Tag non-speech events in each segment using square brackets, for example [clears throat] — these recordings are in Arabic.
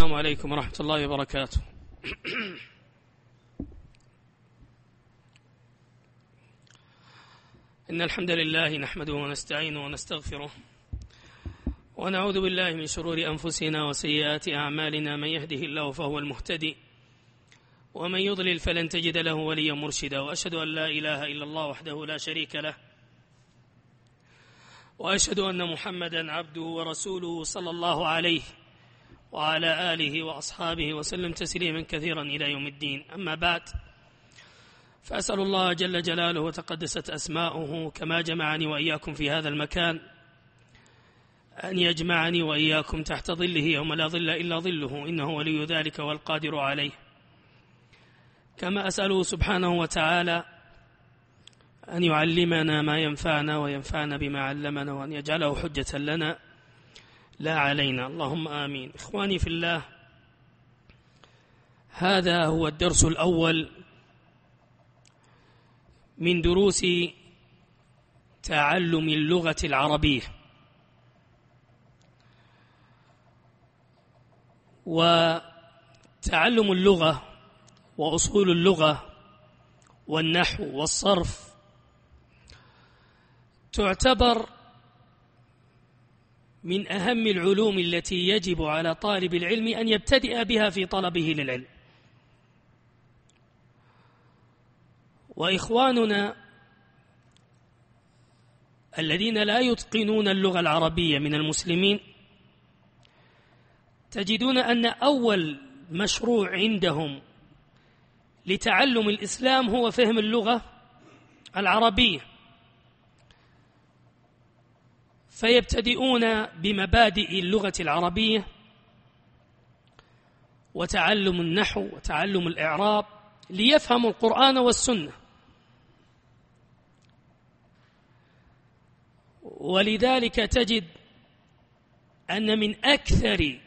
السلام عليكم ورحمة الله وبركاته. [clears throat] إن الحمد لله نحمده ونستعينه ونستغفره ونعوذ بالله من شرور أنفسنا وسيئات أعمالنا من يهده الله فهو المهتدي ومن يضلل فلن تجد له وليا مرشدا وأشهد أن لا إله إلا الله وحده لا شريك له وأشهد أن محمدا عبده ورسوله صلى الله عليه وعلى آله وأصحابه وسلم تسليما كثيرا إلى يوم الدين. أما بعد فأسأل الله جل جلاله وتقدست أسماؤه كما جمعني وإياكم في هذا المكان أن يجمعني وإياكم تحت ظله يوم لا ظل إلا ظله إنه ولي ذلك والقادر عليه. كما أسأله سبحانه وتعالى أن يعلمنا ما ينفعنا وينفعنا بما علمنا وأن يجعله حجة لنا لا علينا. اللهم آمين. إخواني في الله هذا هو الدرس الأول من دروس تعلم اللغة العربية. وتعلم اللغة وأصول اللغة والنحو والصرف تعتبر من أهم العلوم التي يجب على طالب العلم أن يبتدئ بها في طلبه للعلم. وإخواننا الذين لا يتقنون اللغة العربية من المسلمين تجدون أن أول مشروع عندهم لتعلم الإسلام هو فهم اللغة العربية. فيبتدئون بمبادئ اللغة العربية وتعلم النحو وتعلم الإعراب ليفهموا القرآن والسنة. ولذلك تجد أن من أكثر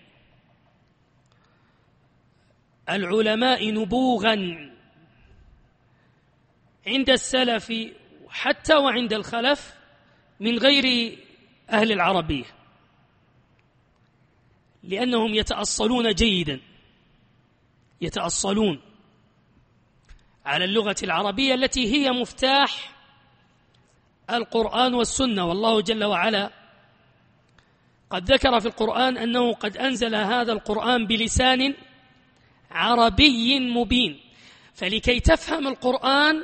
العلماء نبوغا عند السلف حتى وعند الخلف من غير أهل العربية لأنهم يتأصلون جيدا يتأصلون على اللغة العربية التي هي مفتاح القرآن والسنة. والله جل وعلا قد ذكر في القرآن أنه قد أنزل هذا القرآن بلسان عربي مبين. فلكي تفهم القرآن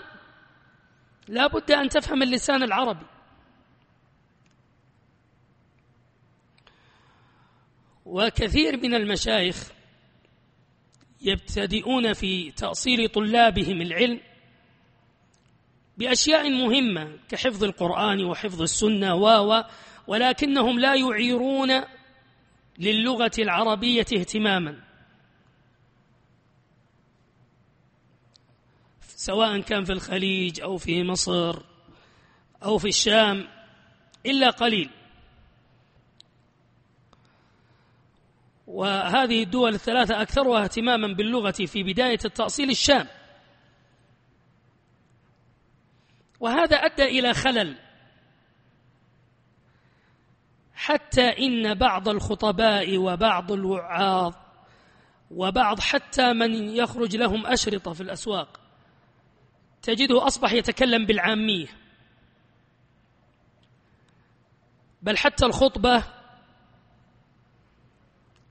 لا بد أن تفهم اللسان العربي. وكثير من المشايخ يبتدئون في تأصيل طلابهم العلم بأشياء مهمة كحفظ القرآن وحفظ السنة و ولكنهم لا يعيرون للغة العربية اهتماما. سواء كان في الخليج أو في مصر أو في الشام إلا قليل. وهذه الدول الثلاثة أكثرها اهتماما باللغة في بداية التأصيل الشام. وهذا أدى إلى خلل. حتى إن بعض الخطباء وبعض الوعاظ وبعض حتى من يخرج لهم أشرطة في الأسواق تجده أصبح يتكلم بالعامية. بل حتى الخطبة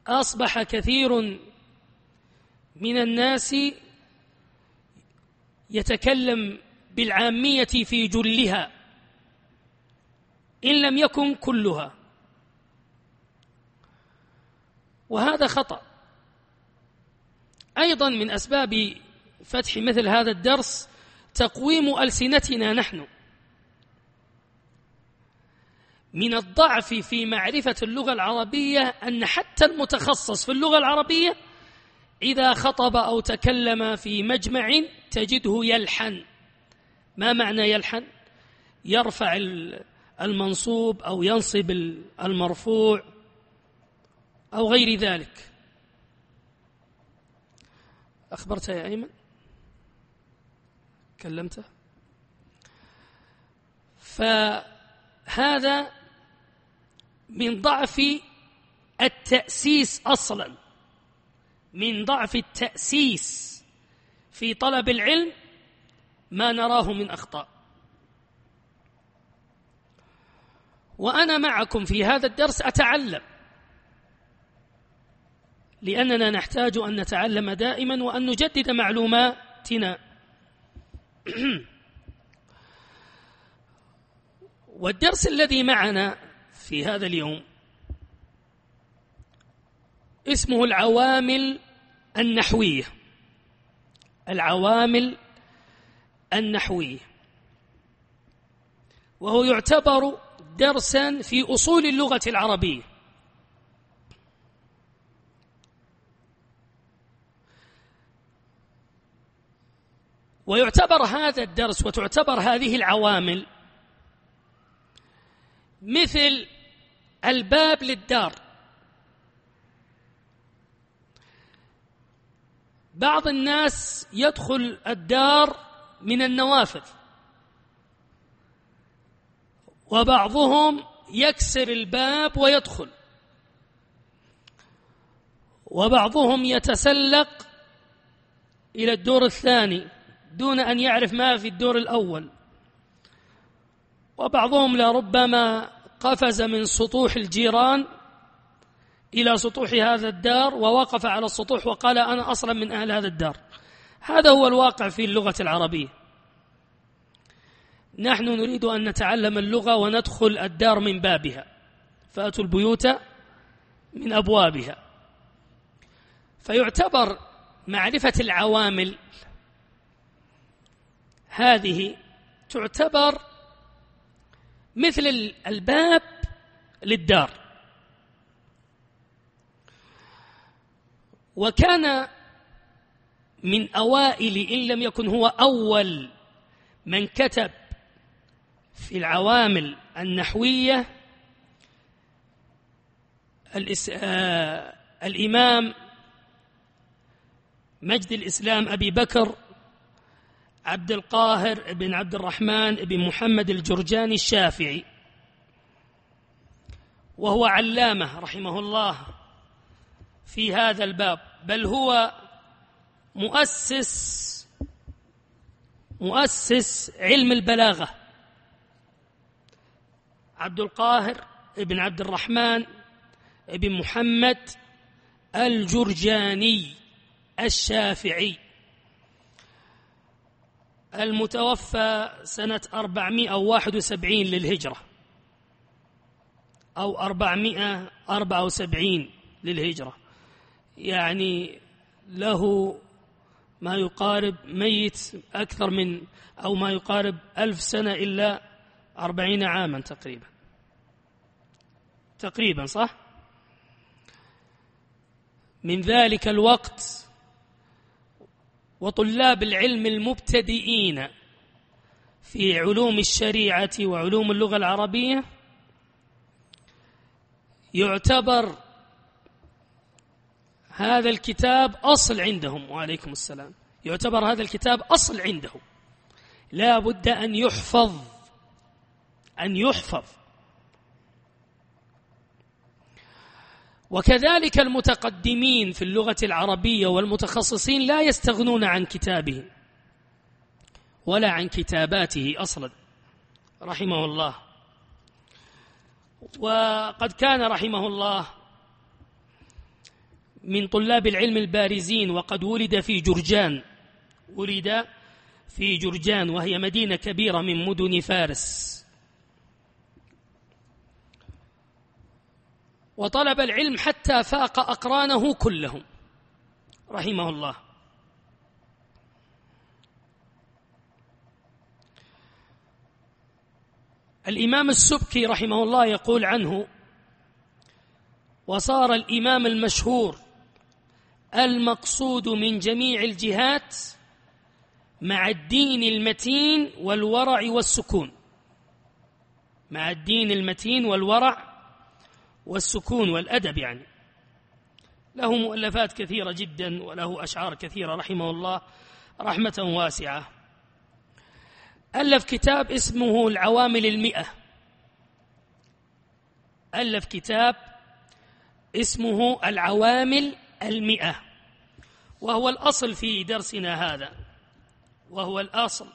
أصبح كثير من الناس يتكلم بالعامية في جلها إن لم يكن كلها. وهذا خطأ. أيضا من أسباب فتح مثل هذا الدرس تقويم ألسنتنا نحن. من الضعف في معرفة اللغة العربية أن حتى المتخصص في اللغة العربية إذا خطب أو تكلم في مجمع تجده يلحن. ما معنى يلحن؟ يرفع المنصوب أو ينصب المرفوع أو غير ذلك. أخبرت يا أيمن؟ كلمته؟ فهذا من ضعف التأسيس أصلا. من ضعف التأسيس في طلب العلم ما نراه من أخطاء. وأنا معكم في هذا الدرس أتعلم لأننا نحتاج أن نتعلم دائما وأن نجدد معلوماتنا. [clears throat] والدرس الذي معنا في هذا اليوم. اسمه العوامل النحوية. العوامل النحوية. وهو يعتبر درسا في أصول اللغة العربية. ويعتبر هذا الدرس وتعتبر هذه العوامل مثل الباب للدار. بعض الناس يدخل الدار من النوافذ. وبعضهم يكسر الباب ويدخل. وبعضهم يتسلق إلى الدور الثاني دون أن يعرف ما في الدور الأول. وبعضهم لربما قفز من سطوح الجيران إلى سطوح هذا الدار ووقف على السطوح وقال أنا أصلا من أهل هذا الدار. هذا هو الواقع في اللغة العربية. نحن نريد أن نتعلم اللغة وندخل الدار من بابها. فأتوا البيوت من أبوابها. فيعتبر معرفة العوامل هذه تعتبر مثل الباب للدار. وكان من أوائل إن لم يكن هو أول من كتب في العوامل النحوية آه، الإمام مجد الإسلام أبي بكر عبد القاهر بن عبد الرحمن بن محمد الجرجاني الشافعي وهو علامة رحمه الله في هذا الباب بل هو مؤسس مؤسس علم البلاغة. عبد القاهر بن عبد الرحمن بن محمد الجرجاني الشافعي. المتوفى سنة 471 للهجرة. أو 474 للهجرة. يعني له ما يقارب ميت أكثر من أو ما يقارب ألف سنة إلا أربعين عاما تقريبا. تقريبا صح؟ من ذلك الوقت وطلاب العلم المبتدئين في علوم الشريعة وعلوم اللغة العربية يعتبر هذا الكتاب أصل عندهم. وعليكم السلام. يعتبر هذا الكتاب أصل عندهم. لا بد أن يحفظ أن يحفظ. وكذلك المتقدمين في اللغة العربية والمتخصصين لا يستغنون عن كتابه ولا عن كتاباته أصلا رحمه الله. وقد كان رحمه الله من طلاب العلم البارزين وقد ولد في جرجان ولد في جرجان وهي مدينة كبيرة من مدن فارس. وطلب العلم حتى فاق أقرانه كلهم. رحمه الله. الإمام السبكي رحمه الله يقول عنه وصار الإمام المشهور المقصود من جميع الجهات مع الدين المتين والورع والسكون. مع الدين المتين والورع والسكون والأدب يعني. له مؤلفات كثيرة جدا وله أشعار كثيرة رحمه الله رحمة واسعة. ألف كتاب اسمه العوامل المئة. ألف كتاب اسمه العوامل المئة. وهو الأصل في درسنا هذا. وهو الأصل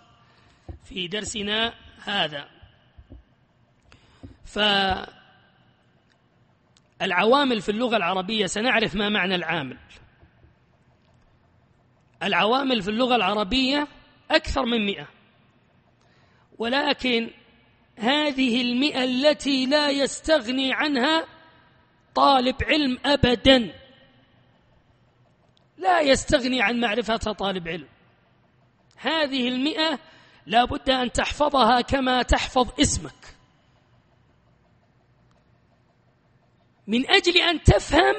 في درسنا هذا. فالعوامل في اللغة العربية سنعرف ما معنى العامل. العوامل في اللغة العربية أكثر من مئة. ولكن هذه المئة التي لا يستغني عنها طالب علم أبدا. لا يستغني عن معرفتها طالب علم. هذه المئة لا بد أن تحفظها كما تحفظ اسمك. من أجل أن تفهم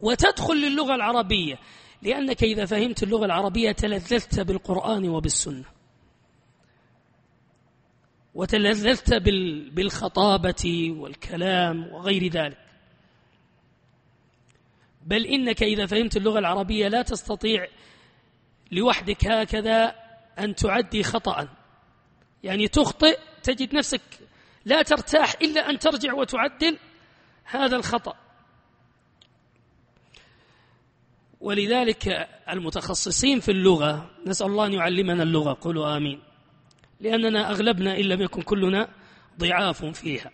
وتدخل للغة العربية. لأنك إذا فهمت اللغة العربية تلذذت بالقرآن وبالسنة. وتلذذت بالخطابة والكلام وغير ذلك. بل إنك إذا فهمت اللغة العربية لا تستطيع لوحدك هكذا أن تعدي خطأ. يعني تخطئ تجد نفسك لا ترتاح إلا أن ترجع وتعدل هذا الخطأ. ولذلك المتخصصين في اللغة نسأل الله أن يعلمنا اللغة قولوا آمين. لأننا أغلبنا إن لم يكن كلنا ضعاف فيها.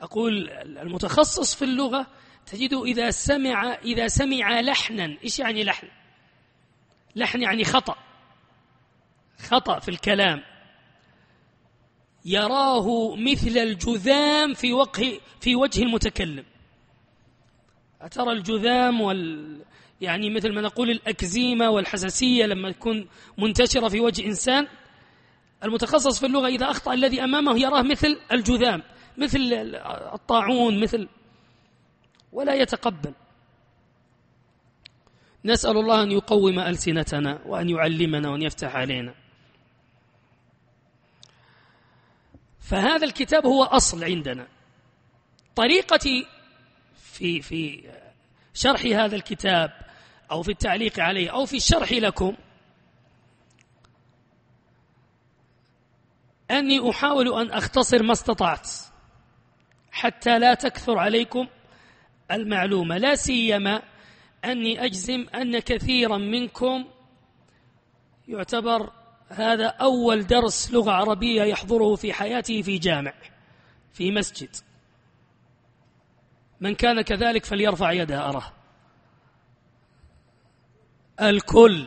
أقول المتخصص في اللغة تجده إذا سمع إذا سمع لحنا إيش يعني لحن؟ لحن يعني خطأ. خطأ في الكلام. يراه مثل الجذام في وجه في وجه المتكلم. أترى الجذام وال يعني مثل ما نقول الأكزيمة والحساسية لما تكون منتشرة في وجه إنسان. المتخصص في اللغة إذا أخطأ الذي أمامه يراه مثل الجذام مثل الطاعون مثل ولا يتقبل. نسأل الله أن يقوم ألسنتنا وأن يعلمنا وأن يفتح علينا. فهذا الكتاب هو أصل عندنا. طريقتي في في شرح هذا الكتاب أو في التعليق عليه أو في الشرح لكم أني أحاول أن أختصر ما استطعت حتى لا تكثر عليكم المعلومة. لا سيما أني أجزم أن كثيرا منكم يعتبر هذا أول درس لغة عربية يحضره في حياته في جامع في مسجد. من كان كذلك فليرفع يده أراه. الكل.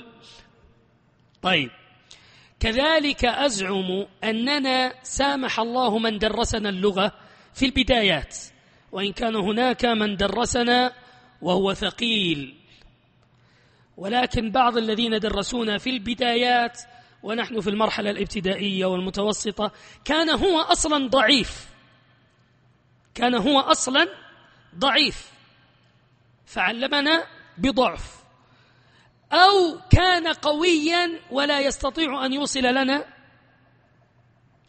طيب. كذلك أزعم أننا سامح الله من درسنا اللغة في البدايات وإن كان هناك من درسنا وهو ثقيل. ولكن بعض الذين درسونا في البدايات ونحن في المرحلة الابتدائية والمتوسطة كان هو أصلا ضعيف. كان هو أصلا ضعيف. فعلمنا بضعف. أو كان قويا ولا يستطيع أن يوصل لنا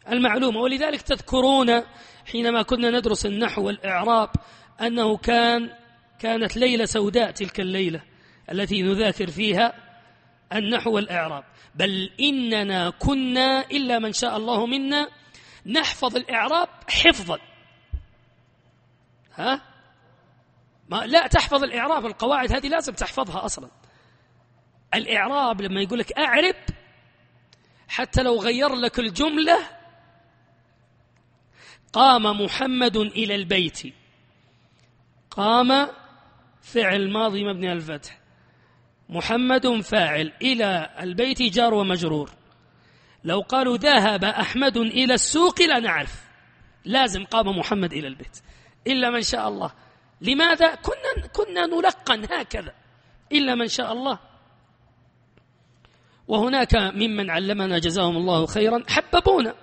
المعلومة. ولذلك تذكرون حينما كنا ندرس النحو والإعراب أنه كان كانت ليلة سوداء تلك الليلة التي نذاكر فيها. النحو والإعراب. بل إننا كنا إلا من شاء الله منا نحفظ الإعراب حفظا. ها؟ ما لا تحفظ الإعراب القواعد هذه لازم تحفظها أصلا. الإعراب لما يقول لك أعرب حتى لو غير لك الجملة قام محمد إلى البيت. قام فعل ماضي مبني على الفتح. محمد فاعل إلى البيت جار ومجرور. لو قالوا ذهب أحمد إلى السوق لا نعرف لازم قام محمد إلى البيت. إلا من شاء الله. لماذا؟ كنا كنا نلقن هكذا. إلا من شاء الله. وهناك ممن علمنا جزاهم الله خيرا حببونا.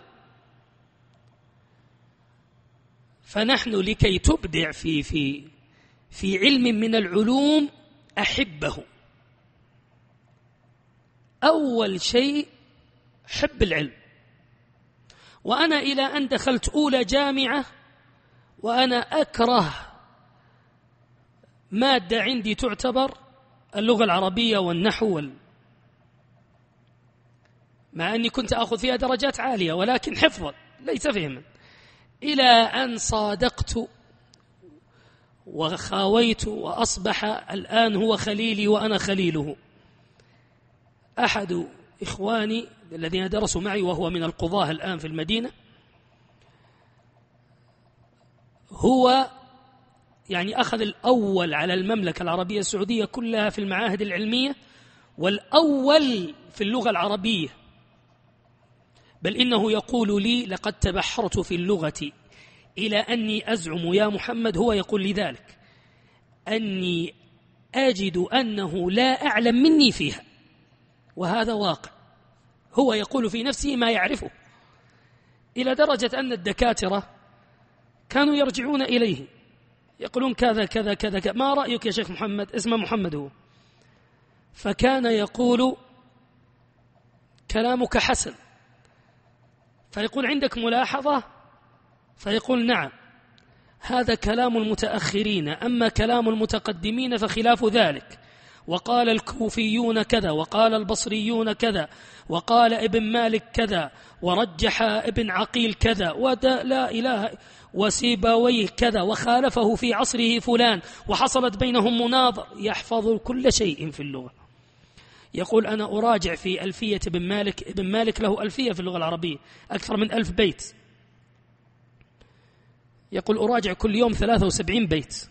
فنحن لكي تبدع في في في علم من العلوم أحبه. أول شيء حب العلم. وأنا إلى أن دخلت أولى جامعة وأنا أكره مادة عندي تعتبر اللغة العربية والنحو وال. مع أني كنت أخذ فيها درجات عالية ولكن حفظا ليس فهما. إلى أن صادقت وخاويت وأصبح الآن هو خليلي وأنا خليله. أحد إخواني الذين درسوا معي وهو من القضاة الآن في المدينة هو يعني أخذ الأول على المملكة العربية السعودية كلها في المعاهد العلمية والأول في اللغة العربية. بل إنه يقول لي لقد تبحرت في اللغة إلى أني أزعم يا محمد هو يقول لي ذلك أني أجد أنه لا أعلم مني فيها. وهذا واقع. هو يقول في نفسه ما يعرفه. إلى درجة أن الدكاترة كانوا يرجعون إليه. يقولون كذا كذا كذا, كذا. ما رأيك يا شيخ محمد؟ اسمه محمد هو. فكان يقول كلامك حسن. فيقول عندك ملاحظة؟ فيقول نعم. هذا كلام المتأخرين. أما كلام المتقدمين فخلاف ذلك. وقال الكوفيون كذا وقال البصريون كذا وقال ابن مالك كذا ورجح ابن عقيل كذا لا إله وسيبويه كذا وخالفه في عصره فلان وحصلت بينهم مناظر يحفظ كل شيء في اللغة. يقول أنا أراجع في ألفية ابن مالك ابن مالك له ألفية في اللغة العربية أكثر من ألف بيت. يقول أراجع كل يوم ثلاثة وسبعين بيت.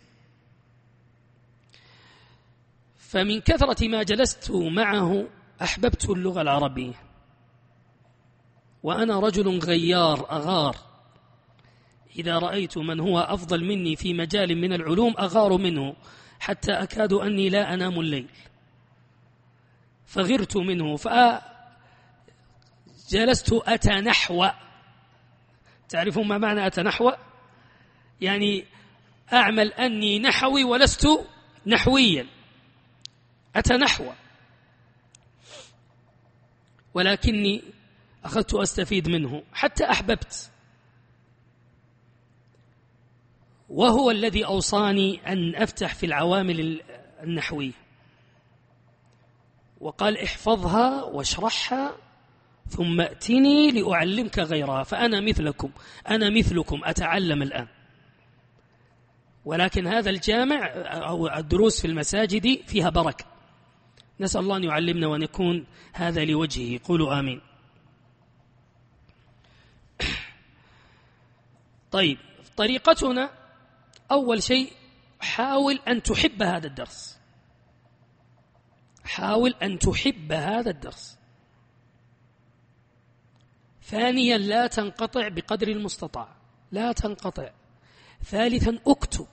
فمن كثرة ما جلست معه أحببت اللغة العربية. وأنا رجل غيار أغار. إذا رأيت من هو أفضل مني في مجال من العلوم أغار منه حتى أكاد أني لا أنام الليل. فغرت منه فجلست أتنحو. تعرفون ما معنى أتنحو؟ يعني أعمل أني نحوي ولست نحويا. أتنحو ولكني أخذت أستفيد منه. حتى أحببت. وهو الذي أوصاني أن أفتح في العوامل النحوية. وقال احفظها واشرحها ثم ائتني لأعلمك غيرها. فأنا مثلكم. أنا مثلكم. أتعلم الآن. ولكن هذا الجامع أو الدروس في المساجد فيها بركة. نسأل الله أن يعلمنا وأن يكون هذا لوجهه. قولوا آمين. [coughs] طيب طريقتنا أول شيء حاول أن تحب هذا الدرس. حاول أن تحب هذا الدرس. ثانيا لا تنقطع بقدر المستطاع. لا تنقطع. ثالثا اكتب.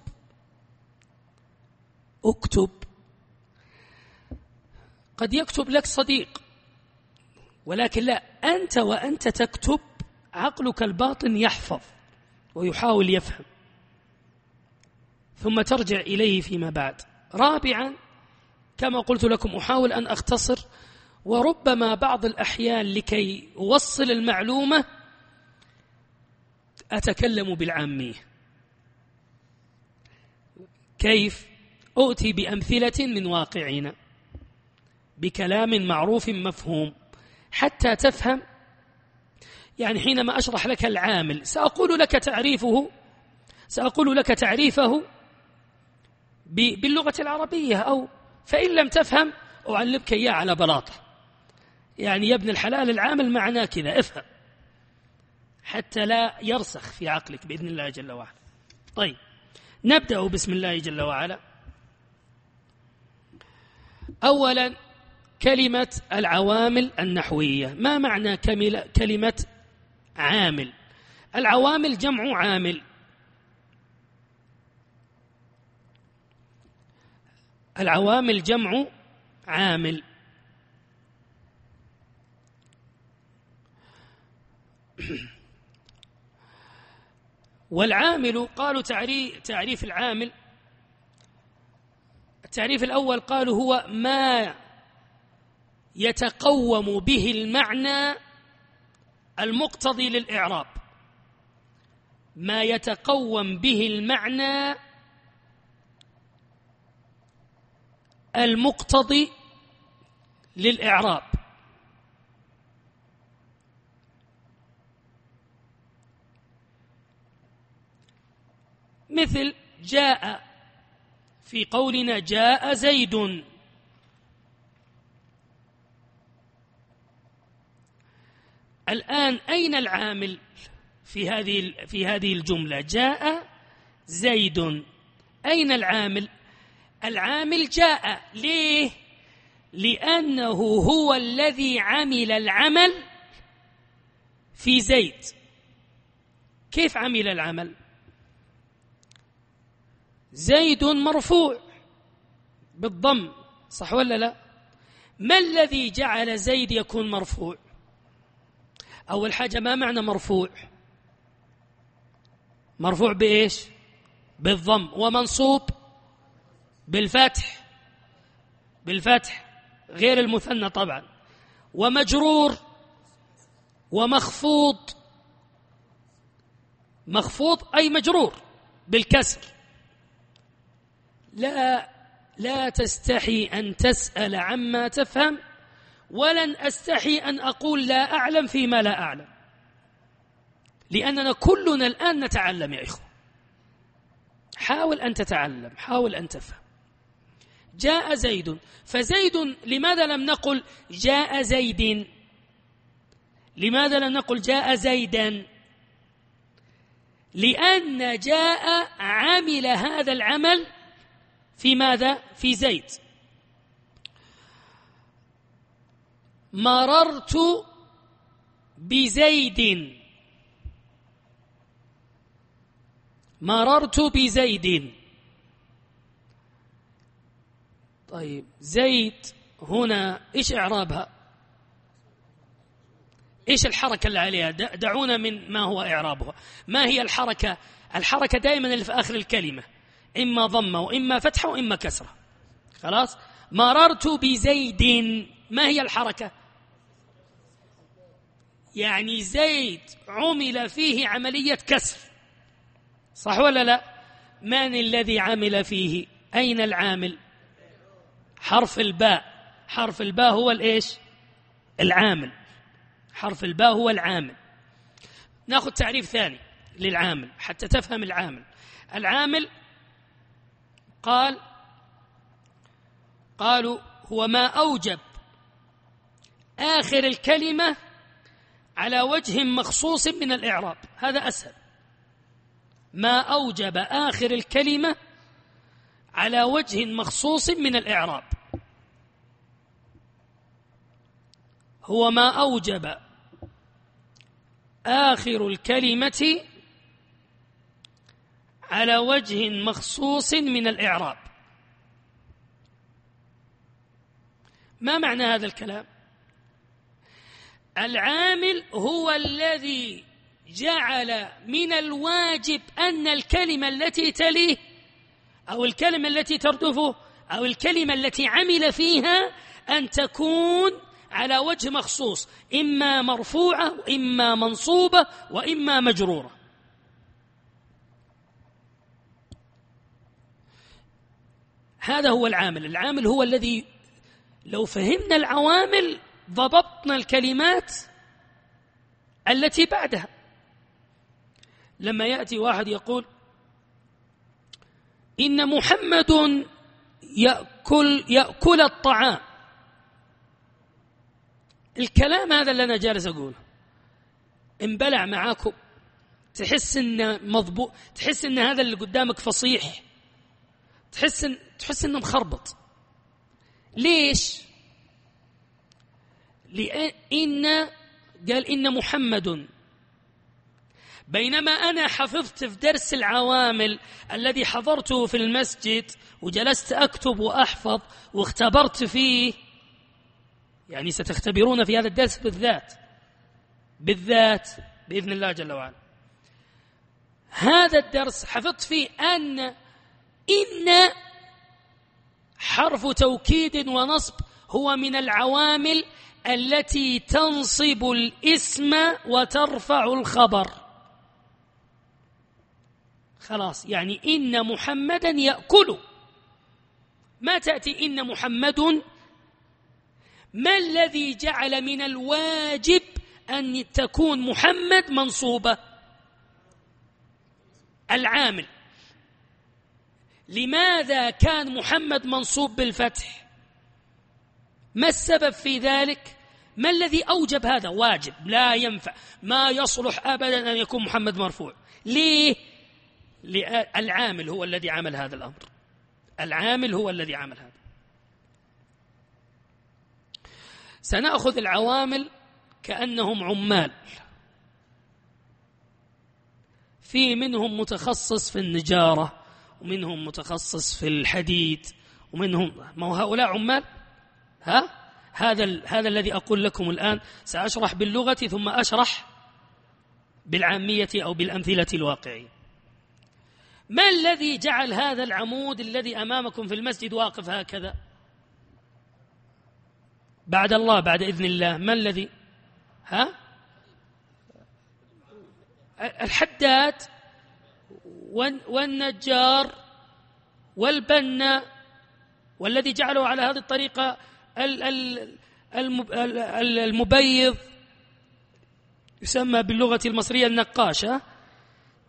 اكتب قد يكتب لك صديق. ولكن لا أنت وأنت تكتب عقلك الباطن يحفظ ويحاول يفهم. ثم ترجع إليه فيما بعد. رابعا كما قلت لكم أحاول أن أختصر. وربما بعض الأحيان لكي أوصل المعلومة أتكلم بالعامية. كيف؟ أؤتي بأمثلة من واقعنا. بكلام معروف مفهوم. حتى تفهم يعني حينما أشرح لك العامل سأقول لك تعريفه سأقول لك تعريفه باللغة العربية أو فإن لم تفهم أعلمك إياه على بلاطة. يعني يا ابن الحلال العامل معناه كذا افهم. حتى لا يرسخ في عقلك بإذن الله جل وعلا. طيب نبدأ بسم الله جل وعلا. أولا كلمة العوامل النحوية. ما معنى كلمة عامل؟ العوامل جمع عامل. العوامل جمع عامل. [clears throat] والعامل قالوا تعريف, العامل. التعريف الأول قالوا هو ما يتقوم به المعنى المقتضي للإعراب. ما يتقوم به المعنى المقتضي للإعراب. مثل جاء في قولنا جاء زيد. الآن أين العامل في هذه في هذه الجملة؟ جاء زيد. أين العامل؟ العامل جاء. ليه؟ لأنه هو الذي عمل العمل في زيد. كيف عمل العمل؟ زيد مرفوع بالضم صح ولا لا؟ ما الذي جعل زيد يكون مرفوع؟ أول حاجة ما معنى مرفوع؟ مرفوع بإيش؟ بالضم. ومنصوب بالفتح. بالفتح. غير المثنى طبعا. ومجرور. ومخفوض. مخفوض أي مجرور. بالكسر. لا لا تستحي أن تسأل عما تفهم ولن أستحي أن أقول لا أعلم فيما لا أعلم. لأننا كلنا الآن نتعلم يا إخوة. حاول أن تتعلم حاول أن تفهم. جاء زيد. فزيد لماذا لم نقل جاء زيد؟ لماذا لم نقل جاء زيدا؟ لأن جاء عمل هذا العمل في ماذا؟ في زيد. مررت بزيد. مررت بزيد. طيب زيد هنا إيش إعرابها؟ إيش الحركة اللي عليها؟ دعونا من ما هو إعرابها. ما هي الحركة؟ الحركة دائما اللي في آخر الكلمة. إما ضمة وإما فتحة وإما كسرة. خلاص؟ مررت بزيد. ما هي الحركة؟ يعني زيد عمل فيه عملية كسر. صح ولا لا؟ من الذي عمل فيه؟ أين العامل؟ حرف الباء. حرف الباء هو الإيش؟ العامل. حرف الباء هو العامل. ناخذ تعريف ثاني للعامل حتى تفهم العامل. العامل قال قالوا هو ما أوجب آخر الكلمة على وجه مخصوص من الإعراب. هذا أسهل. ما أوجب آخر الكلمة على وجه مخصوص من الإعراب. هو ما أوجب آخر الكلمة على وجه مخصوص من الإعراب. ما معنى هذا الكلام؟ العامل هو الذي جعل من الواجب أن الكلمة التي تليه أو الكلمة التي تردفه أو الكلمة التي عمل فيها أن تكون على وجه مخصوص إما مرفوعة وإما منصوبة وإما مجرورة. هذا هو العامل. العامل هو الذي لو فهمنا العوامل ضبطنا الكلمات التي بعدها. لما يأتي واحد يقول إن محمد يأكل يأكل الطعام. الكلام هذا اللي أنا جالس أقوله انبلع معاكم. تحس إنه مضبوط تحس إن هذا اللي قدامك فصيح. تحس إن تحس إنه مخربط. ليش؟ لأن قال إن محمد. بينما أنا حفظت في درس العوامل الذي حضرته في المسجد وجلست أكتب وأحفظ واختبرت فيه يعني ستختبرون في هذا الدرس بالذات. بالذات بإذن الله جل وعلا. هذا الدرس حفظت فيه أن إن حرف توكيد ونصب هو من العوامل التي تنصب الاسم وترفع الخبر. خلاص يعني إن محمدا يأكل. ما تأتي إن محمد؟ ما الذي جعل من الواجب أن تكون محمد منصوبة؟ العامل. لماذا كان محمد منصوب بالفتح؟ ما السبب في ذلك؟ ما الذي أوجب هذا؟ واجب لا ينفع. ما يصلح أبدا أن يكون محمد مرفوع. ليه؟ العامل هو الذي عمل هذا الأمر. العامل هو الذي عمل هذا. سنأخذ العوامل كأنهم عمال. في منهم متخصص في النجارة ومنهم متخصص في الحديد ومنهم ما هؤلاء عمال؟ ها؟ هذا هذا الذي أقول لكم الآن سأشرح باللغة ثم أشرح بالعامية أو بالأمثلة الواقعية. ما الذي جعل هذا العمود الذي أمامكم في المسجد واقف هكذا؟ بعد الله بعد إذن الله ما الذي؟ ها؟ الحداد والنجار والبنا والذي جعله على هذه الطريقة المبيض يسمى باللغة المصرية النقاشة.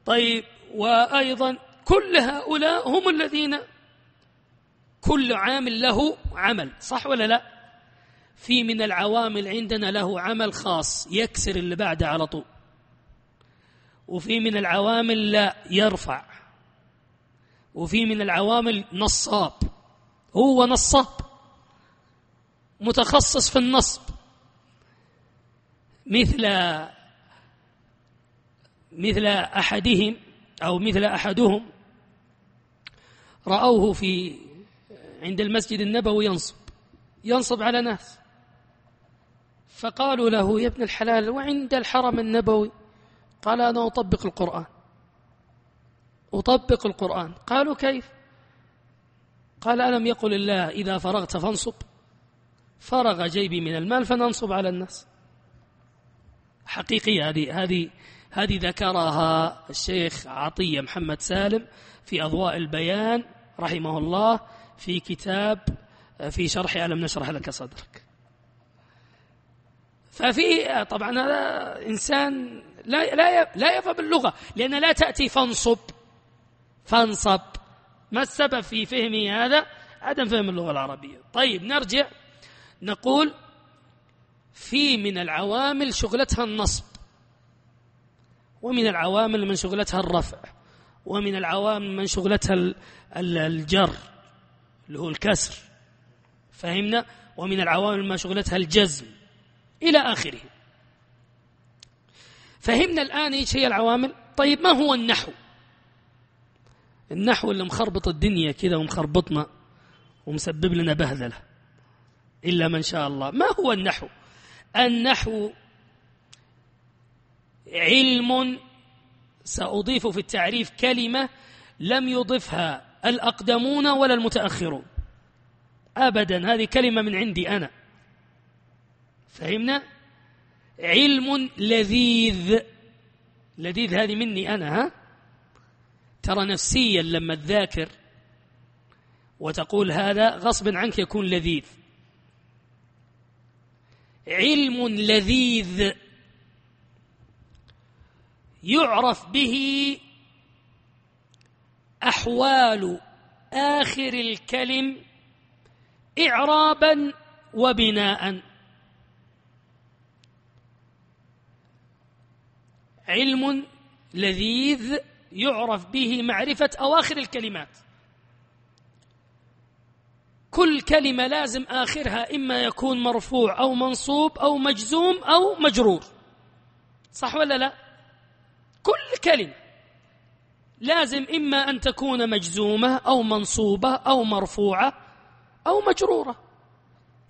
طيب وأيضا كل هؤلاء هم الذين كل عامل له عمل صح ولا لا؟ في من العوامل عندنا له عمل خاص يكسر اللي بعده على طول. وفي من العوامل لا يرفع. وفي من العوامل نصاب. هو نصاب. متخصص في النصب. مثل مثل أحدهم أو مثل أحدهم رأوه في عند المسجد النبوي ينصب. ينصب على ناس. فقالوا له يا ابن الحلال وعند الحرم النبوي؟ قال أنا أطبق القرآن. أطبق القرآن. قالوا كيف؟ قال ألم يقل الله إذا فرغت فانصب؟ فرغ جيبي من المال فننصب على الناس. حقيقية هذه هذه هذه ذكرها الشيخ عطية محمد سالم في أضواء البيان رحمه الله في كتاب في شرح ألم نشرح لك صدرك. ففي طبعا هذا إنسان لا لا لا يفهم اللغة لأن لا تأتي فانصب. فانصب. ما السبب في فهمي هذا؟ عدم فهم اللغة العربية. طيب نرجع نقول في من العوامل شغلتها النصب ومن العوامل من شغلتها الرفع ومن العوامل من شغلتها الجر اللي هو الكسر فهمنا؟ ومن العوامل ما شغلتها الجزم إلى آخره. فهمنا الآن إيش هي العوامل؟ طيب ما هو النحو؟ النحو اللي مخربط الدنيا كذا ومخربطنا ومسبب لنا بهذلة. إلا من شاء الله. ما هو النحو؟ النحو علم سأضيف في التعريف كلمة لم يضفها الأقدمون ولا المتأخرون. أبدا هذه كلمة من عندي أنا. فهمنا؟ علم لذيذ. لذيذ هذه مني أنا ها؟ ترى نفسيا لما تذاكر وتقول هذا غصب عنك يكون لذيذ. علم لذيذ يعرف به أحوال آخر الكلم اعرابا وبناء. علم لذيذ يعرف به معرفة أواخر الكلمات. كل كلمة لازم آخرها إما يكون مرفوع أو منصوب أو مجزوم أو مجرور. صح ولا لا؟ كل كلمة لازم إما أن تكون مجزومة أو منصوبة أو مرفوعة أو مجرورة.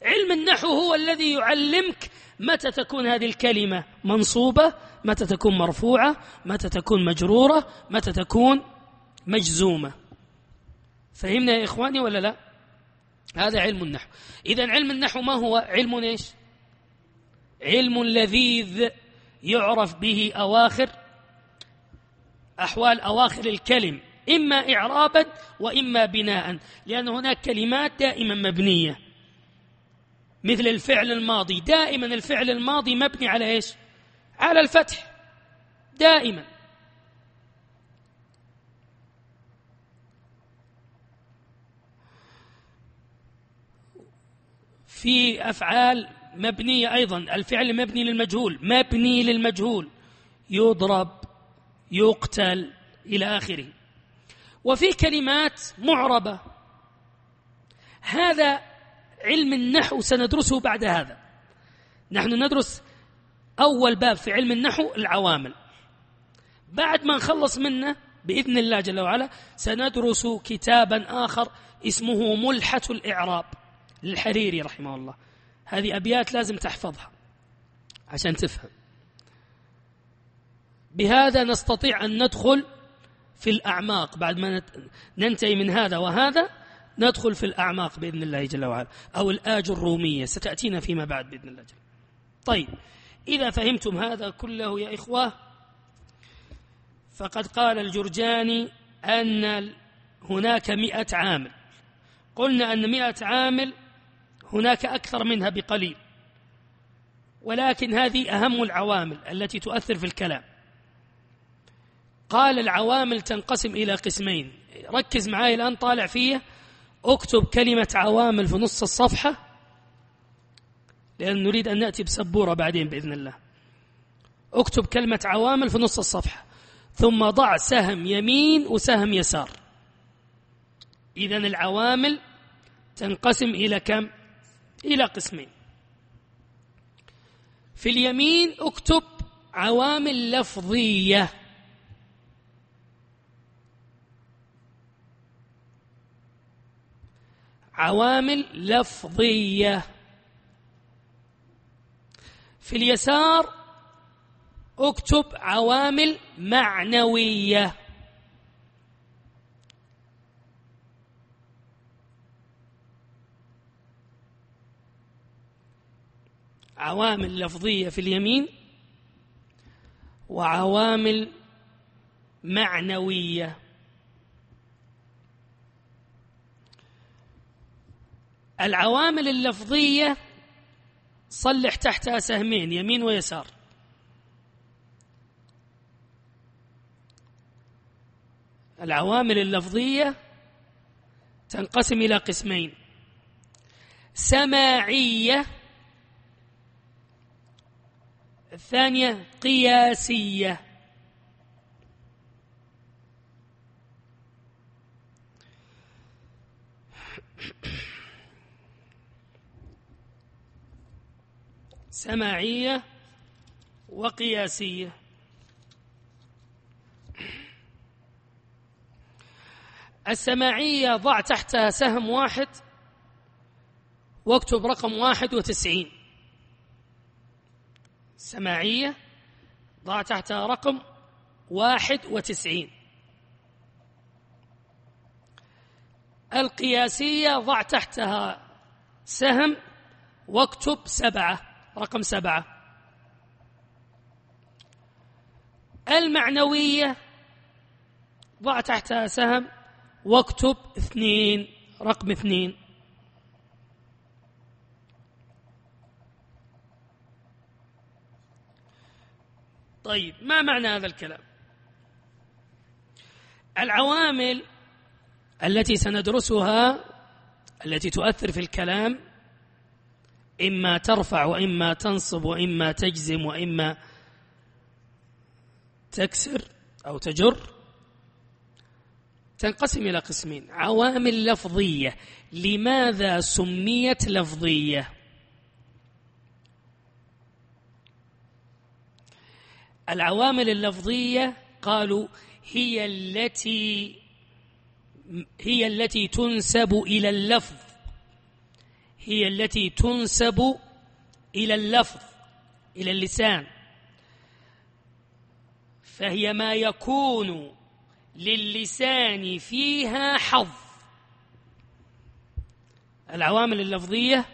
علم النحو هو الذي يعلمك متى تكون هذه الكلمة منصوبة متى تكون مرفوعة متى تكون مجرورة متى تكون مجزومة. فهمنا يا إخواني ولا لا؟ هذا علم النحو. إذا علم النحو ما هو؟ علم إيش؟ علم لذيذ يعرف به أواخر أحوال أواخر الكلم إما إعرابا وإما بناء لأن هناك كلمات دائما مبنية. مثل الفعل الماضي. دائما الفعل الماضي مبني على إيش؟ على الفتح. دائما. في أفعال مبنية أيضا الفعل مبني للمجهول مبني للمجهول. يضرب يقتل إلى آخره. وفي كلمات معربة. هذا علم النحو سندرسه بعد هذا. نحن ندرس أول باب في علم النحو العوامل. بعد ما نخلص منه بإذن الله جل وعلا سندرس كتابا آخر اسمه ملحة الإعراب. للحريري رحمه الله. هذه أبيات لازم تحفظها عشان تفهم. بهذا نستطيع أن ندخل في الأعماق. بعد ما ننتهي من هذا وهذا ندخل في الأعماق بإذن الله جل وعلا. أو الآج الرومية. ستأتينا فيما بعد بإذن الله جل طيب إذا فهمتم هذا كله يا إخوة فقد قال الجرجاني أن هناك مئة عامل. قلنا أن مئة عامل هناك أكثر منها بقليل. ولكن هذه أهم العوامل التي تؤثر في الكلام. قال العوامل تنقسم إلى قسمين. ركز معي الآن طالع فيه. اكتب كلمة عوامل في نص الصفحة لأن نريد أن نأتي بسبورة بعدين بإذن الله. اكتب كلمة عوامل في نص الصفحة. ثم ضع سهم يمين وسهم يسار. إذا العوامل تنقسم إلى كم؟ إلى قسمين. في اليمين اكتب عوامل لفظية. عوامل لفظية. في اليسار اكتب عوامل معنوية. عوامل لفظيه في اليمين وعوامل معنوية. العوامل اللفظية صلح تحتها سهمين يمين ويسار. العوامل اللفظية تنقسم إلى قسمين. سماعية الثانية قياسية. سماعية وقياسية. السماعية ضع تحتها سهم واحد واكتب رقم واحد وتسعين. سماعية ضع تحتها رقم واحد وتسعين. القياسية ضع تحتها سهم واكتب سبعة رقم سبعة. المعنوية ضع تحتها سهم واكتب اثنين رقم اثنين. طيب ما معنى هذا الكلام؟ العوامل التي سندرسها التي تؤثر في الكلام إما ترفع وإما تنصب وإما تجزم وإما تكسر أو تجر تنقسم إلى قسمين. عوامل لفظية. لماذا سميت لفظية؟ العوامل اللفظية قالوا هي التي هي التي تنسب إلى اللفظ. هي التي تنسب إلى اللفظ إلى اللسان. فهي ما يكون للسان فيها حظ. العوامل اللفظية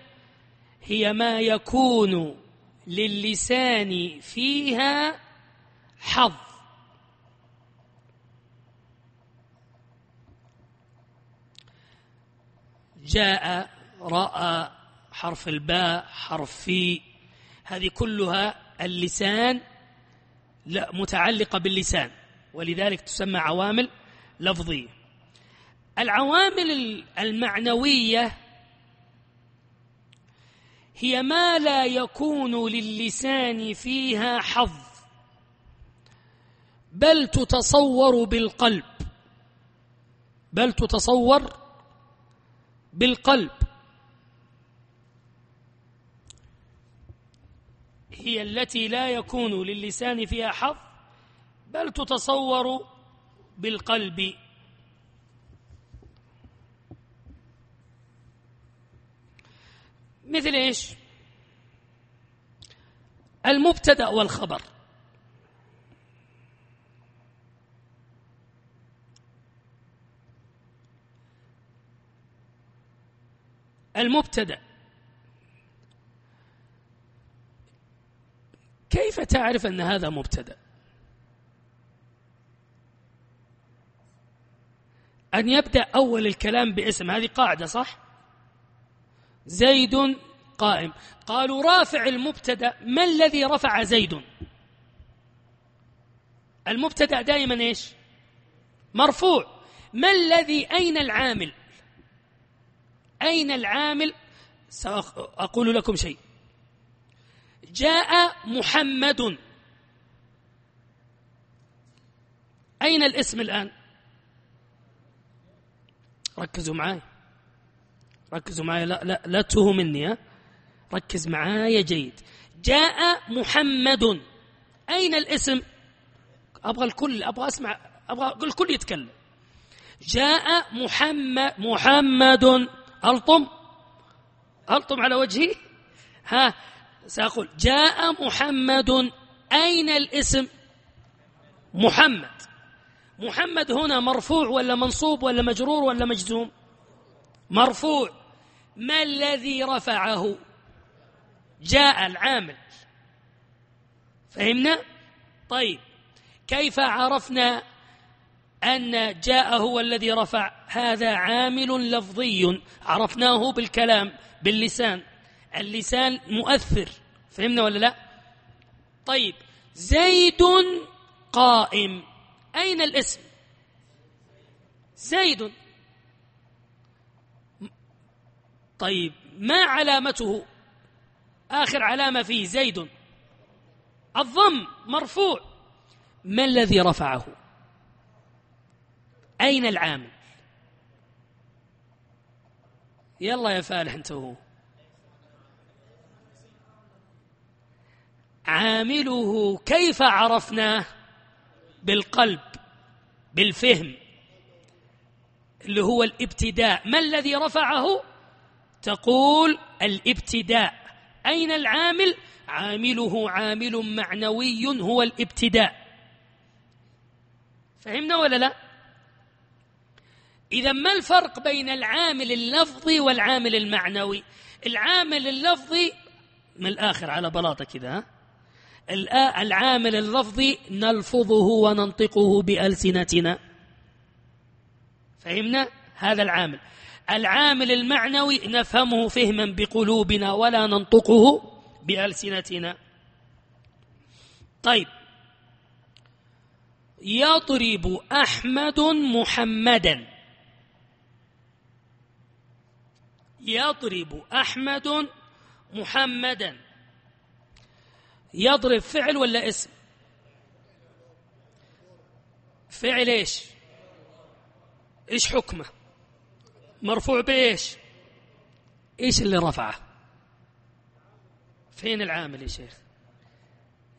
هي ما يكون للسان فيها حظ. جاء رأى حرف الباء حرف في. هذه كلها اللسان لا متعلقة باللسان ولذلك تسمى عوامل لفظية. العوامل المعنوية هي ما لا يكون للسان فيها حظ. بل تتصور بالقلب. بل تتصور بالقلب. هي التي لا يكون للسان فيها حظ بل تتصور بالقلب. مثل إيش؟ المبتدأ والخبر. المبتدأ. كيف تعرف أن هذا مبتدأ؟ أن يبدأ أول الكلام باسم هذه قاعدة صح؟ زيد قائم. قالوا رافع المبتدأ ما الذي رفع زيد؟ المبتدأ دائما إيش؟ مرفوع. ما الذي أين العامل؟ أين العامل؟ ساقول لكم شيء. جاء محمد. أين الاسم الآن؟ ركزوا معي ركزوا معي لا لا لا تتوهوا مني ها. ركز معايا جيد. جاء محمد. أين الاسم؟ أبغى الكل أبغى أسمع أبغى الكل يتكلم. جاء محمد محمد. ألطم؟ ألطم على وجهي؟ ها سأقول جاء محمد. أين الاسم؟ محمد. محمد هنا مرفوع ولا منصوب ولا مجرور ولا مجزوم؟ مرفوع. ما الذي رفعه؟ جاء العامل. فهمنا؟ طيب كيف عرفنا أن جاء هو الذي رفع؟ هذا عامل لفظي. عرفناه بالكلام باللسان. اللسان مؤثر. فهمنا ولا لا؟ طيب. زيد قائم. أين الاسم؟ زيد. طيب. ما علامته؟ آخر علامة فيه زيد. الضم مرفوع. ما الذي رفعه؟ أين العامل؟ يلا يا فالح انت هو عامله كيف عرفناه بالقلب بالفهم اللي هو الابتداء. ما الذي رفعه؟ تقول الابتداء. أين العامل؟ عامله عامل معنوي هو الابتداء. فهمنا ولا لا؟ إذا ما الفرق بين العامل اللفظي والعامل المعنوي؟ العامل اللفظي من الآخر على بلاطة كذا العامل اللفظي نلفظه وننطقه بألسنتنا. فهمنا؟ هذا العامل. العامل المعنوي نفهمه فهما بقلوبنا ولا ننطقه بألسنتنا. طيب. يضرب أحمد محمدا. يضرب أحمد محمدا. يضرب فعل ولا اسم؟ فعل إيش؟ إيش حكمه؟ مرفوع بإيش؟ إيش اللي رفعه؟ فين العامل يا شيخ؟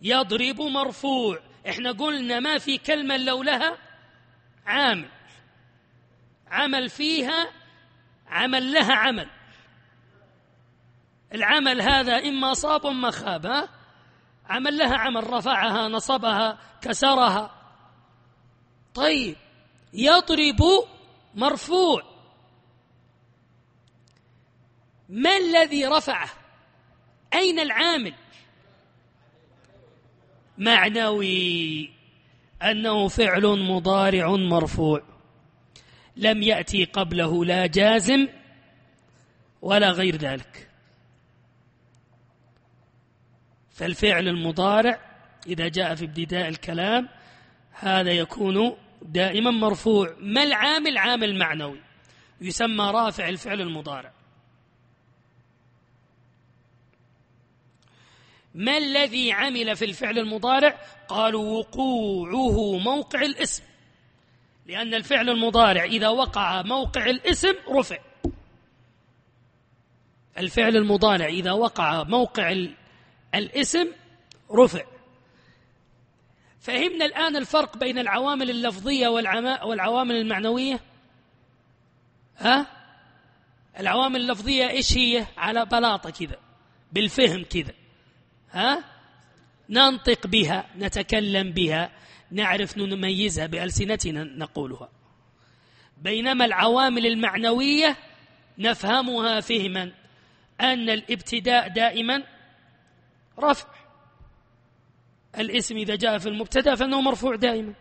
يضرب مرفوع. إحنا قلنا ما في كلمة لولها عامل. عمل فيها عمل لها عمل. العمل هذا إما صاب وإما خاب ها؟ عمل لها عمل رفعها نصبها كسرها. طيب يضرب مرفوع. ما الذي رفعه؟ أين العامل؟ معنوي. أنه فعل مضارع مرفوع. لم يأتي قبله لا جازم ولا غير ذلك. فالفعل المضارع إذا جاء في ابتداء الكلام هذا يكون دائما مرفوع. ما العامل؟ عامل معنوي يسمى رافع الفعل المضارع. ما الذي عمل في الفعل المضارع؟ قالوا وقوعه موقع الاسم. لأن الفعل المضارع إذا وقع موقع الاسم رفع. الفعل المضارع إذا وقع موقع الاسم رفع. فهمنا الآن الفرق بين العوامل اللفظية والعوامل المعنوية؟ ها؟ العوامل اللفظية إيش هي؟ على بلاطة كذا بالفهم كذا. ها؟ ننطق بها نتكلم بها نعرف نميزها بألسنتنا نقولها. بينما العوامل المعنوية نفهمها فهما أن الابتداء دائما رفع. الاسم إذا جاء في المبتدأ فإنه مرفوع دائما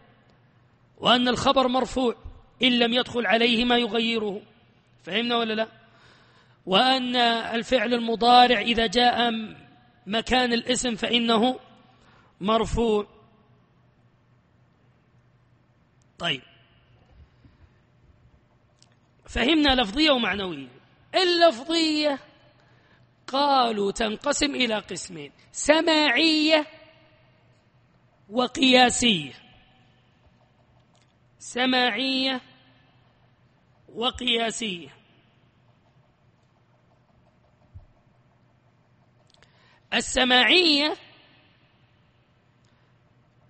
وأن الخبر مرفوع إن لم يدخل عليه ما يغيره. فهمنا ولا لا؟ وأن الفعل المضارع إذا جاء مكان الاسم فإنه مرفوع. طيب. فهمنا لفظية ومعنوية. اللفظية قالوا تنقسم إلى قسمين سماعية وقياسية. سماعية وقياسية. السماعية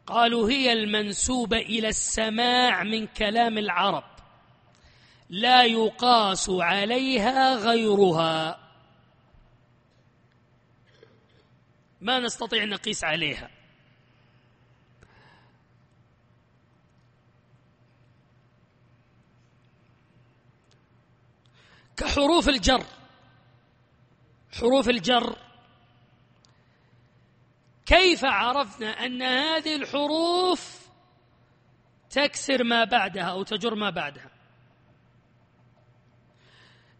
قالوا هي المنسوبة إلى السماع من كلام العرب. لا يقاس عليها غيرها. ما نستطيع أن نقيس عليها. كحروف الجر. حروف الجر كيف عرفنا أن هذه الحروف تكسر ما بعدها أو تجر ما بعدها؟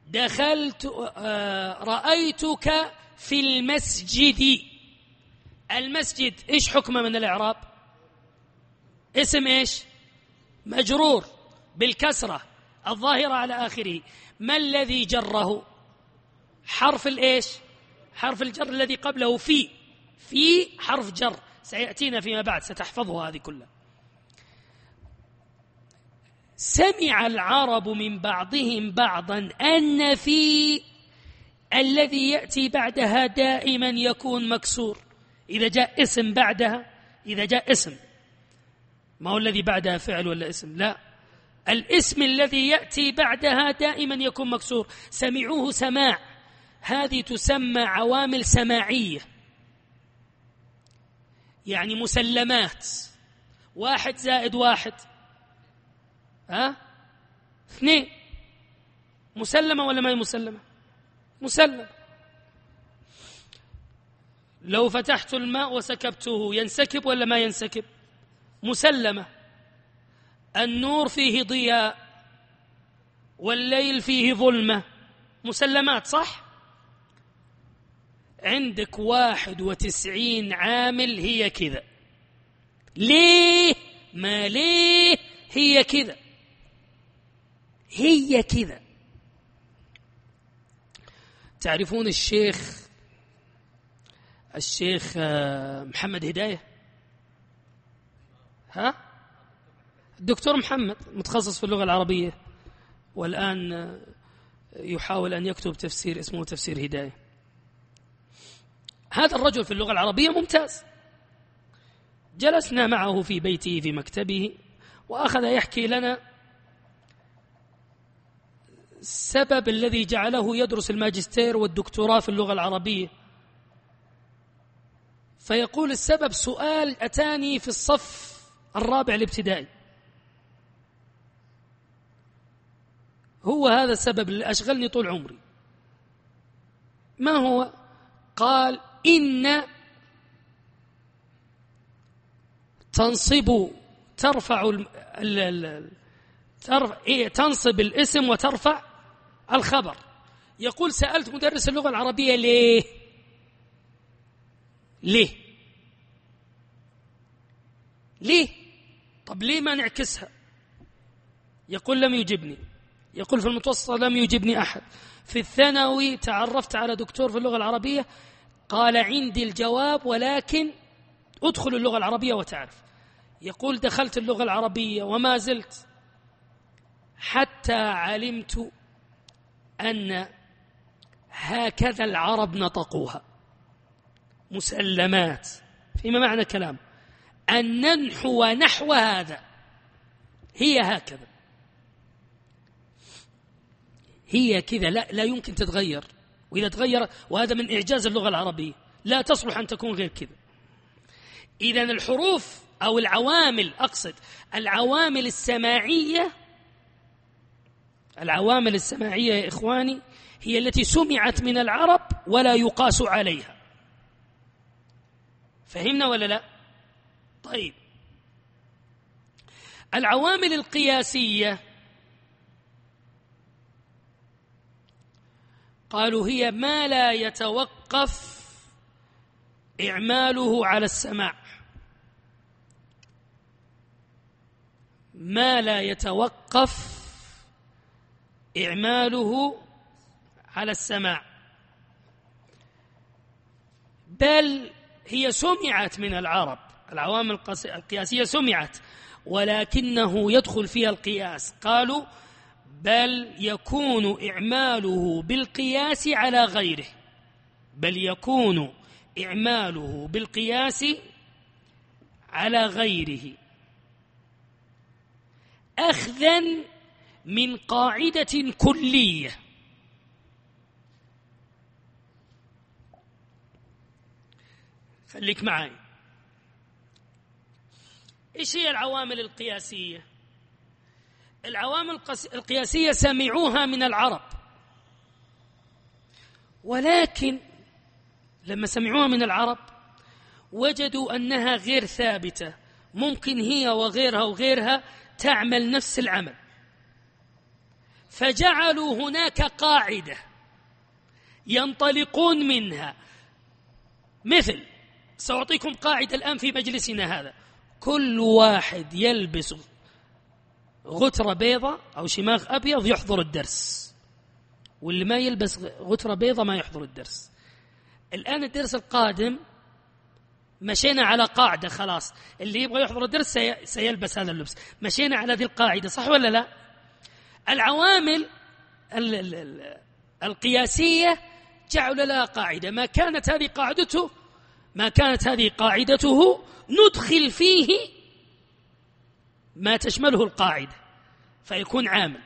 دخلت آه، رأيتك في المسجد. المسجد إيش حكمه من الإعراب؟ اسم إيش؟ مجرور بالكسرة الظاهرة على آخره. ما الذي جره؟ حرف الإيش؟ حرف الجر الذي قبله في. في حرف جر. سيأتينا فيما بعد ستحفظه هذه كلها. سمع العرب من بعضهم بعضا أن في الذي يأتي بعدها دائما يكون مكسور. إذا جاء اسم بعدها إذا جاء اسم. ما هو الذي بعدها فعل ولا اسم؟ لا. الاسم الذي يأتي بعدها دائما يكون مكسور. سمعوه سماع. هذه تسمى عوامل سماعية. يعني مسلمات. واحد زائد واحد. ها؟ اثنين. مسلمة ولا ما هي مسلمة؟ مسلمة. لو فتحت الماء وسكبته ينسكب ولا ما ينسكب؟ مسلمة. النور فيه ضياء والليل فيه ظلمة. مسلمات صح؟ عندك واحد وتسعين عامل هي كذا. ليه؟ ما ليه؟ هي كذا. هي كذا. تعرفون الشيخ الشيخ آه، محمد هداية؟ ها؟ الدكتور محمد متخصص في اللغة العربية والآن يحاول أن يكتب تفسير اسمه تفسير هداية. هذا الرجل في اللغة العربية ممتاز. جلسنا معه في بيته في مكتبه وأخذ يحكي لنا السبب الذي جعله يدرس الماجستير والدكتوراه في اللغة العربية. فيقول السبب سؤال أتاني في الصف الرابع الابتدائي. هو هذا السبب اللي أشغلني طول عمري. ما هو؟ قال إن تنصب ترفع إيه تنصب الاسم وترفع الخبر. يقول سألت مدرس اللغة العربية ليه؟ ليه؟ ليه؟ طب ليه ما نعكسها؟ يقول لم يجبني. يقول في المتوسط لم يجبني أحد. في الثانوي تعرفت على دكتور في اللغة العربية قال عندي الجواب ولكن ادخل اللغة العربية وتعرف. يقول دخلت اللغة العربية وما زلت. حتى علمت أن هكذا العرب نطقوها. مسلمات. فيما معنى كلام أن ننحو نحو هذا. هي هكذا. هي كذا. لا, لا يمكن تتغير. وإذا تغير وهذا من إعجاز اللغة العربية. لا تصلح أن تكون غير كذا. إذا الحروف أو العوامل أقصد العوامل السماعية العوامل السماعية يا إخواني هي التي سمعت من العرب ولا يقاس عليها. فهمنا ولا لا؟ طيب. العوامل القياسية قالوا هي ما لا يتوقف إعماله على السماع ما لا يتوقف إعماله على السماع بل هي سمعت من العرب العوامل القياسية سمعت ولكنه يدخل فيها القياس. قالوا بل يكون إعماله بالقياس على غيره. بل يكون إعماله بالقياس على غيره. أخذا من قاعدة كلية. خليك معي إيش هي العوامل القياسية؟ العوامل القياسية سمعوها من العرب. ولكن لما سمعوها من العرب وجدوا أنها غير ثابتة. ممكن هي وغيرها وغيرها تعمل نفس العمل. فجعلوا هناك قاعدة ينطلقون منها. مثل سأعطيكم قاعدة الآن في مجلسنا هذا. كل واحد يلبس غترة بيضة أو شماغ أبيض يحضر الدرس. واللي ما يلبس غترة بيضة ما يحضر الدرس. الآن الدرس القادم مشينا على قاعدة خلاص. اللي يبغى يحضر الدرس سيلبس هذا اللبس. مشينا على ذي القاعدة صح ولا لا؟ العوامل القياسية جعلوا لها قاعدة. ما كانت هذه قاعدته ما كانت هذه قاعدته ندخل فيه ما تشمله القاعدة. فيكون عامل.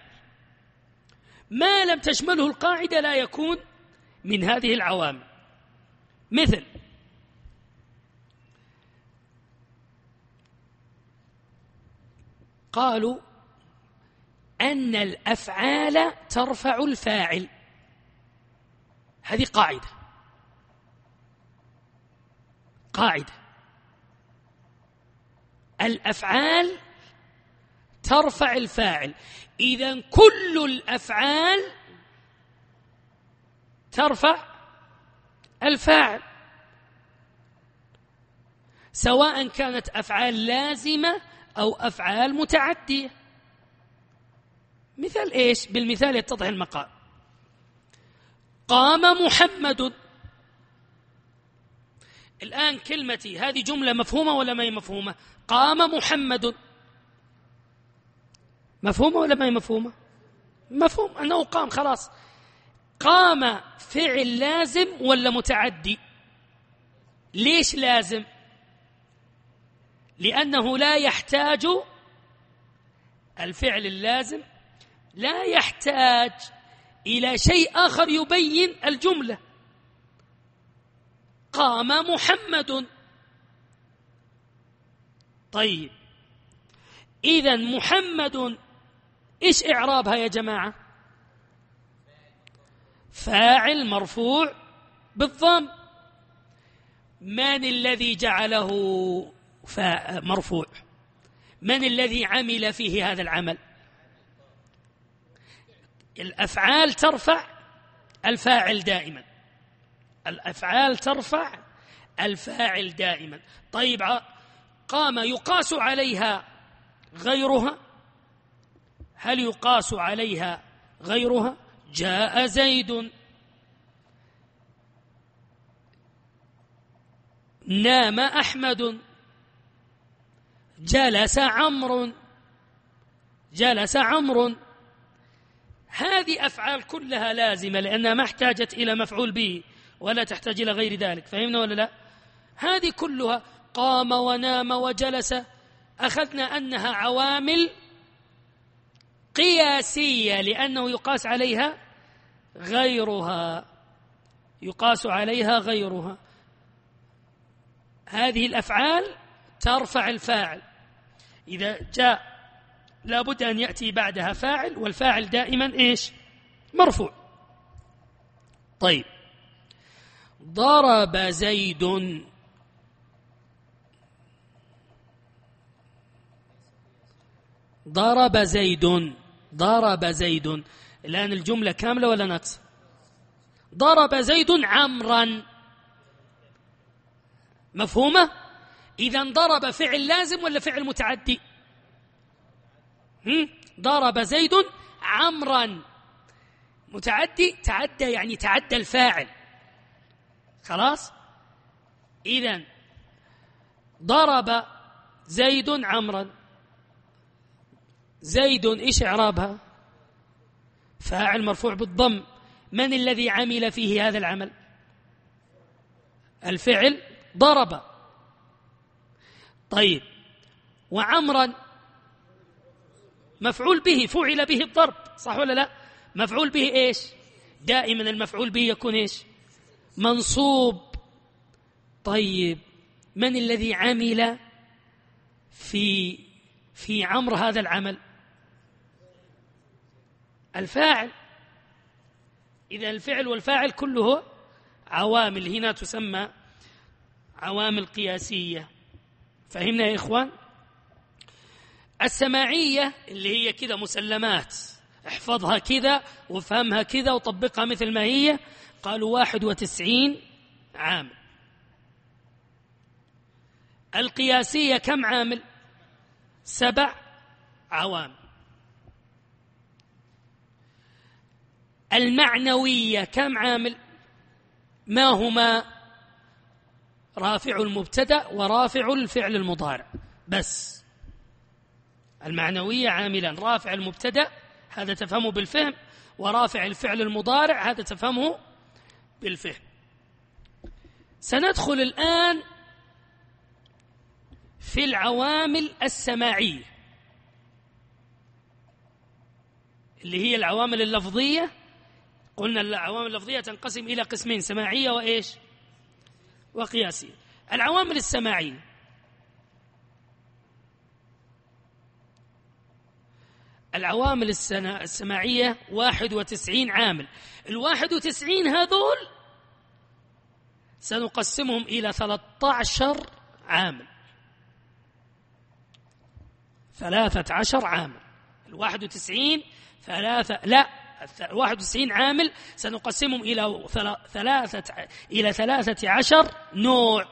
ما لم تشمله القاعدة لا يكون من هذه العوامل. مثل قالوا أن الأفعال ترفع الفاعل. هذه قاعدة. قاعدة. الأفعال ترفع الفاعل. إذا كل الأفعال ترفع الفاعل. سواء كانت أفعال لازمة أو أفعال متعدية. مثال إيش؟ بالمثال يتضح المقال. قام محمد. الآن كلمتي هذه جملة مفهومة ولا ما هي مفهومة؟ قام محمد. مفهومة ولا ما هي مفهومة؟ مفهوم أنه قام خلاص. قام فعل لازم ولا متعدي؟ ليش لازم؟ لأنه لا يحتاج الفعل اللازم لا يحتاج إلى شيء آخر يبين الجملة. قام محمد. طيب. إذا محمد إيش إعرابها يا جماعة؟ فاعل مرفوع بالضم. من الذي جعله مرفوع؟ من الذي عمل فيه هذا العمل؟ الأفعال ترفع الفاعل دائما. الأفعال ترفع الفاعل دائما. طيب قام يقاس عليها غيرها؟ هل يقاس عليها غيرها؟ جاء زيد. نام أحمد. جلس عمرو. جلس عمرو. هذه أفعال كلها لازمة لأنها ما احتاجت إلى مفعول به ولا تحتاج إلى غير ذلك فهمنا ولا لا؟ هذه كلها قام ونام وجلس أخذنا أنها عوامل قياسية لأنه يقاس عليها غيرها يقاس عليها غيرها. هذه الأفعال ترفع الفاعل. إذا جاء لابد أن يأتي بعدها فاعل والفاعل دائما إيش؟ مرفوع. طيب. ضرب زيد. ضرب زيد. ضرب زيد. الآن الجملة كاملة ولا نقص؟ ضرب زيد عمرا. مفهومة؟ إذا ضرب فعل لازم ولا فعل متعدي؟ ضرب زيد عمرا. متعدي؟ تعدى يعني تعدى الفاعل. خلاص؟ إذا ضرب زيد عمرا. زيد إيش إعرابها؟ فاعل مرفوع بالضم. من الذي عمل فيه هذا العمل؟ الفعل ضرب. طيب. وعمرا مفعول به فعل به الضرب صح ولا لا؟ مفعول به إيش؟ دائما المفعول به يكون إيش؟ منصوب. طيب. من الذي عمل في في عمر هذا العمل؟ الفاعل. إذا الفعل والفاعل كله عوامل هنا تسمى عوامل قياسية. فهمنا يا إخوان؟ السماعية اللي هي كذا مسلمات احفظها كذا وافهمها كذا وطبقها مثل ما هي قالوا واحد وتسعين عام القياسية كم عامل؟ سبع عوامل. المعنوية كم عامل؟ ما هما؟ رافع المبتدأ ورافع الفعل المضارع. بس. المعنوية عاملا. رافع المبتدأ هذا تفهمه بالفهم. ورافع الفعل المضارع هذا تفهمه بالفهم. سندخل الآن في العوامل السماعية اللي هي العوامل اللفظية. قلنا العوامل اللفظية تنقسم إلى قسمين سماعية وإيش؟ وقياسية. العوامل السماعية. العوامل السماعية واحد وتسعين عامل. الواحد وتسعين هذول سنقسمهم إلى ثلاثة عشر عامل. ثلاثة عشر عامل. الواحد وتسعين ثلاثة لا 91 عامل سنقسمهم إلى ثلاثة إلى ثلاثة عشر نوع.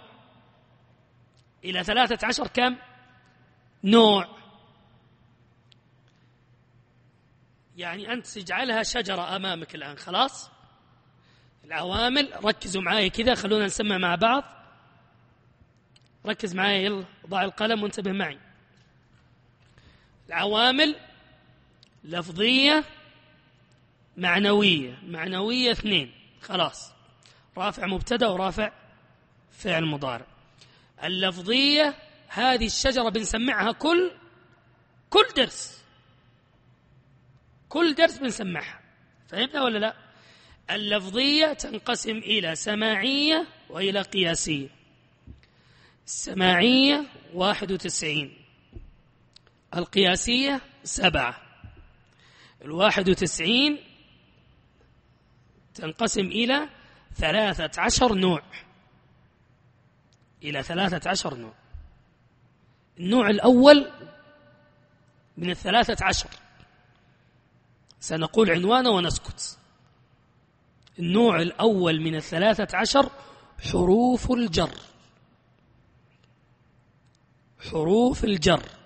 إلى ثلاثة عشر كم؟ نوع. يعني أنت تجعلها شجرة أمامك الآن خلاص؟ العوامل ركزوا معاي كذا خلونا نسمع مع بعض. ركز معاي يلا ضع القلم وانتبه معي. العوامل لفظية معنوية. معنوية اثنين. خلاص. رافع مبتدأ ورافع فعل مضارع. اللفظية هذه الشجرة بنسمعها كل كل درس. كل درس بنسمعها. فهمنا ولا لا؟ اللفظية تنقسم إلى سماعية وإلى قياسية. السماعية واحد وتسعين. القياسية سبعة. الواحد وتسعين تنقسم إلى ثلاثة عشر نوع. إلى ثلاثة عشر نوع. النوع الأول من الثلاثة عشر. سنقول عنوانه ونسكت. النوع الأول من الثلاثة عشر حروف الجر. حروف الجر.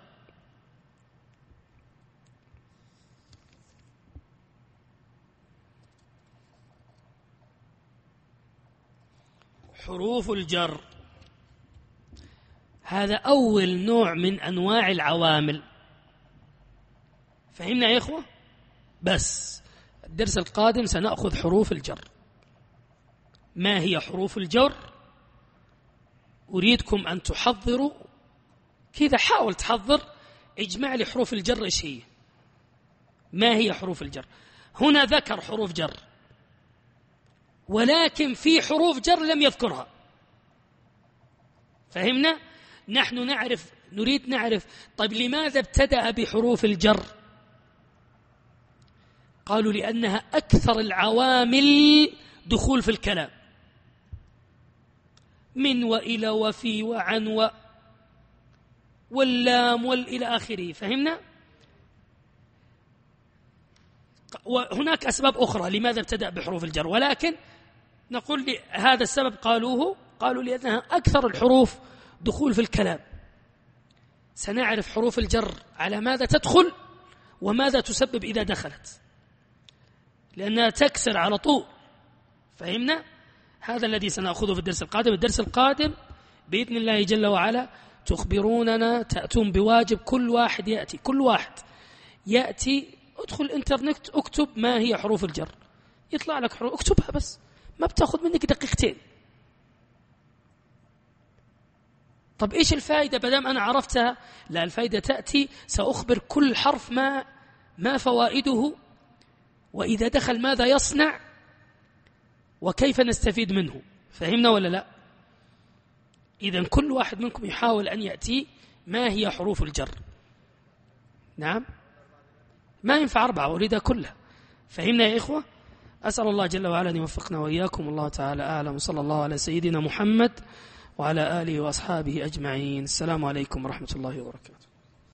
حروف الجر. هذا أول نوع من أنواع العوامل. فهمنا يا إخوة؟ بس الدرس القادم سنأخذ حروف الجر. ما هي حروف الجر؟ أريدكم أن تحضروا. كذا حاول تحضر اجمع لي حروف الجر إيش هي؟ ما هي حروف الجر؟ هنا ذكر حروف جر. ولكن في حروف جر لم يذكرها. فهمنا؟ نحن نعرف نريد نعرف طيب لماذا ابتدأ بحروف الجر؟ قالوا لأنها أكثر العوامل دخول في الكلام. من وإلى وفي وعن و واللام والإلى آخره. فهمنا؟ وهناك أسباب أخرى لماذا ابتدأ بحروف الجر. ولكن نقول هذا السبب قالوه قالوا لأنها أكثر الحروف دخول في الكلام. سنعرف حروف الجر على ماذا تدخل وماذا تسبب إذا دخلت. لأنها تكسر على طول. فهمنا؟ هذا الذي سنأخذه في الدرس القادم. الدرس القادم بإذن الله جل وعلا تخبروننا تأتون بواجب كل واحد يأتي كل واحد يأتي ادخل الإنترنت اكتب ما هي حروف الجر. يطلع لك حروف اكتبها بس. ما بتاخذ منك دقيقتين. طب إيش الفائدة بدام أنا عرفتها؟ لا الفائدة تأتي سأخبر كل حرف ما ما فوائده وإذا دخل ماذا يصنع وكيف نستفيد منه. فهمنا ولا لا؟ إذا كل واحد منكم يحاول أن يأتي ما هي حروف الجر. نعم؟ ما ينفع أربعة أريدها كلها. فهمنا يا إخوة؟ أسأل الله جل وعلا أن يوفقنا وإياكم. الله تعالى أعلم. وصلى الله على سيدنا محمد وعلى آله وأصحابه أجمعين. السلام عليكم ورحمة الله وبركاته.